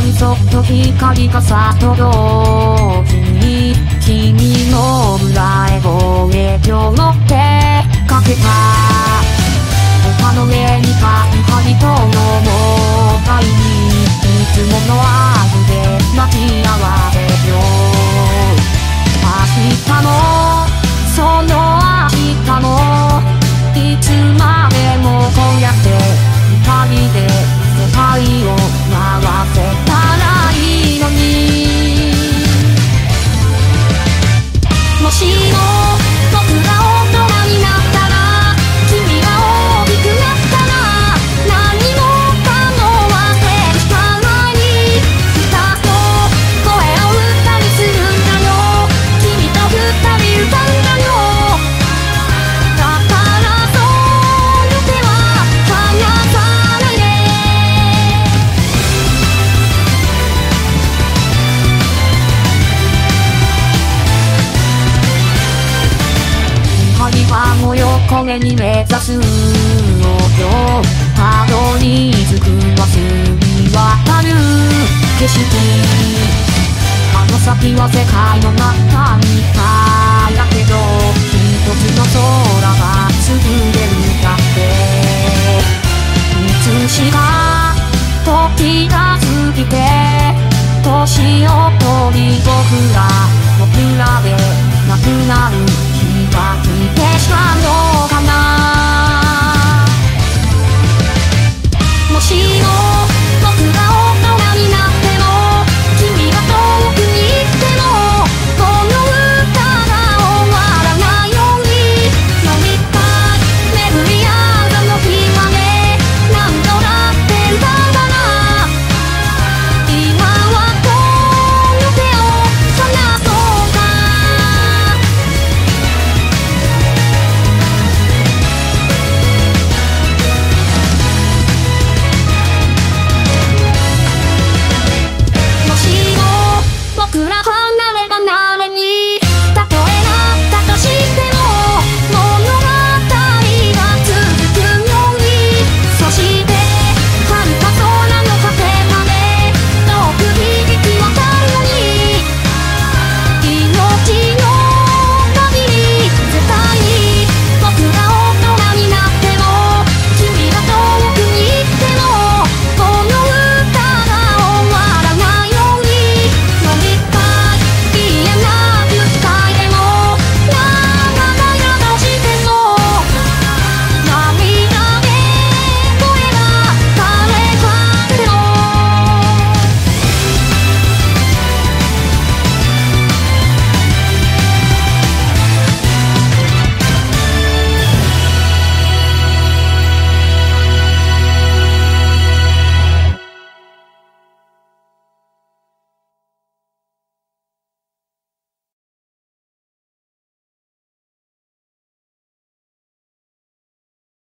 にそっと光傘と同時に君の裏へご影響乗ってかけた。丘の上に立つ針とのもた。いにいつもの味で待ち合わせよ明日もその明日もいつまでもこうやって二人で世界をも横目に目指すのよたどり着くは澄み渡る景色あの先は世界の中みたいだけど一つの空が作れるだっていつしか時が過ぎて年を取り僕ら僕らでなくなる。は運転したのかな